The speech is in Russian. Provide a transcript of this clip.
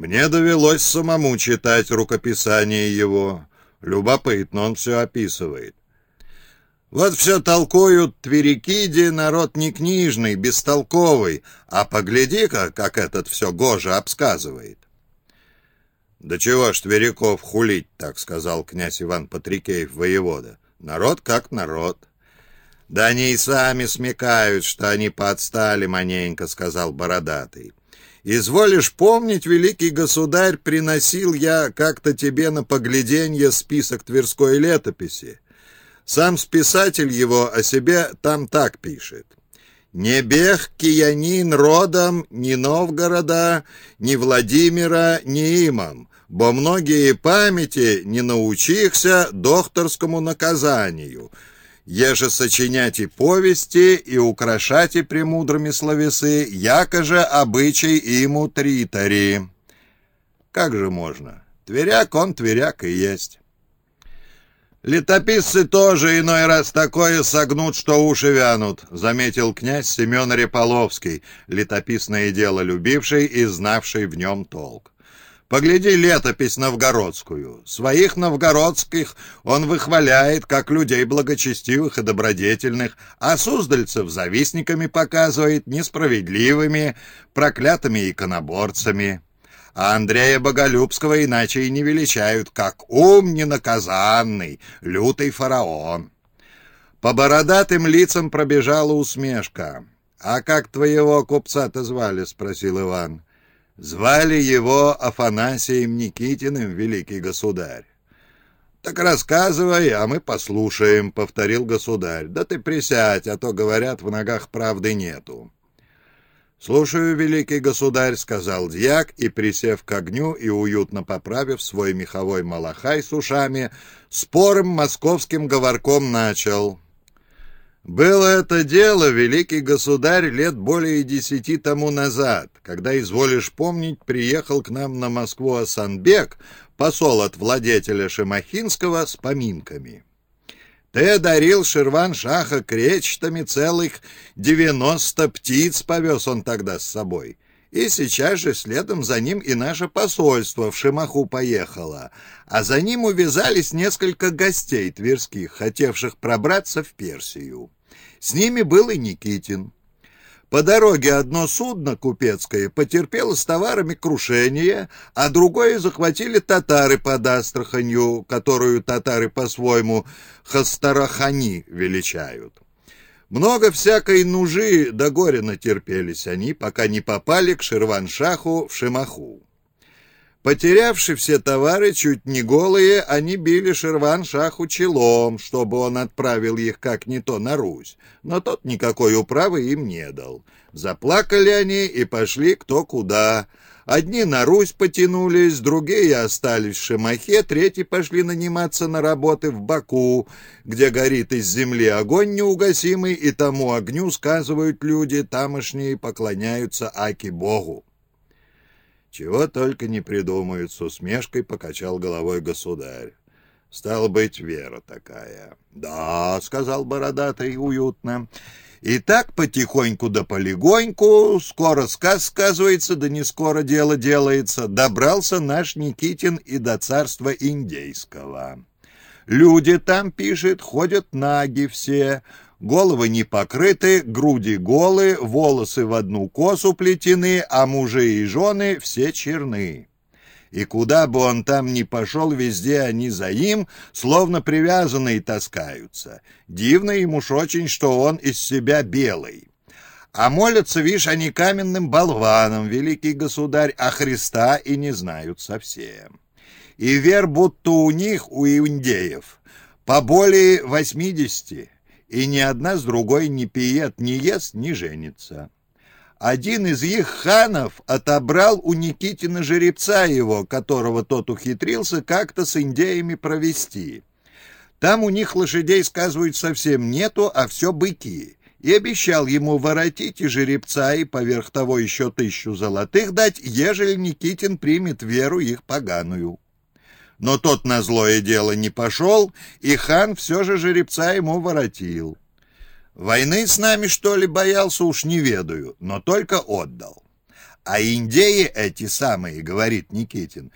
Мне довелось самому читать рукописание его. Любопытно, он все описывает. Вот все толкуют Тверикиди, народ не книжный, бестолковый, а погляди-ка, как этот все гоже обсказывает. «Да чего ж Тверяков хулить, так сказал князь Иван Патрикеев, воевода. Народ как народ». «Да они и сами смекают, что они подстали маненько», — сказал Бородатый. «Изволишь помнить, великий государь, приносил я как-то тебе на погляденье список Тверской летописи. Сам списатель его о себе там так пишет. «Не бег киянин родом ни Новгорода, ни Владимира, ни имам, бо многие памяти не научихся докторскому наказанию, еже сочинять и повести, и украшать и премудрыми словесы, якоже обычай ему тритари». Как же можно? Тверяк он тверяк и есть. «Летописцы тоже иной раз такое согнут, что уши вянут», — заметил князь Семен Реполовский, летописное дело любивший и знавший в нем толк. «Погляди летопись новгородскую. Своих новгородских он выхваляет, как людей благочестивых и добродетельных, а суздальцев завистниками показывает, несправедливыми, проклятыми иконоборцами» а Андрея Боголюбского иначе и не величают, как ум ненаказанный, лютый фараон. По бородатым лицам пробежала усмешка. «А как твоего купца-то звали?» — спросил Иван. «Звали его Афанасием Никитиным, великий государь». «Так рассказывай, а мы послушаем», — повторил государь. «Да ты присядь, а то, говорят, в ногах правды нету». «Слушаю, великий государь», — сказал дьяк, и, присев к огню и уютно поправив свой меховой малахай с ушами, спорым московским говорком начал. «Было это дело, великий государь, лет более десяти тому назад, когда, изволишь помнить, приехал к нам на Москву Асанбек, посол от владетеля Шемахинского, с поминками». Ты одарил Ширван-Шаха кречетами целых девяносто птиц повез он тогда с собой. И сейчас же следом за ним и наше посольство в Шимаху поехало, а за ним увязались несколько гостей тверских, хотевших пробраться в Персию. С ними был и Никитин. По дороге одно судно купецкое потерпело с товарами крушение, а другое захватили татары под Астраханью, которую татары по-своему Хастарахани величают. Много всякой нужи до горя натерпелись они, пока не попали к Ширваншаху в Шимаху. Потерявши все товары, чуть не голые, они били Шерван-Шаху челом, чтобы он отправил их как не то на Русь, но тот никакой управы им не дал. Заплакали они и пошли кто куда. Одни на Русь потянулись, другие остались в Шемахе, третьи пошли наниматься на работы в Баку, где горит из земли огонь неугасимый, и тому огню, сказывают люди, тамошние поклоняются Аки-Богу. Чего только не придумают, с усмешкой покачал головой государь. Стало быть, вера такая. Да, сказал бородатый уютно. И так потихоньку да полегоньку, скоро сказ сказывается, да не скоро дело делается, добрался наш Никитин и до царства индейского. Люди там, пишет, ходят наги все, Головы не покрыты, груди голые, волосы в одну косу плетены, а мужи и жены все черны. И куда бы он там ни пошел, везде они за им, словно привязанные таскаются. Дивно ему уж очень, что он из себя белый. А молятся, вишь, они каменным болваном, великий государь, а Христа и не знают совсем. И вер, будто у них, у индеев, по более восьмидесяти и ни одна с другой не пиет, не ест, не женится. Один из их ханов отобрал у Никитина жеребца его, которого тот ухитрился как-то с индеями провести. Там у них лошадей, сказывают, совсем нету, а все быки. И обещал ему воротить и жеребца, и поверх того еще тысячу золотых дать, ежели Никитин примет веру их поганую но тот на злое дело не пошел, и хан все же жеребца ему воротил. Войны с нами, что ли, боялся, уж не ведаю, но только отдал. А индеи эти самые, говорит Никитин,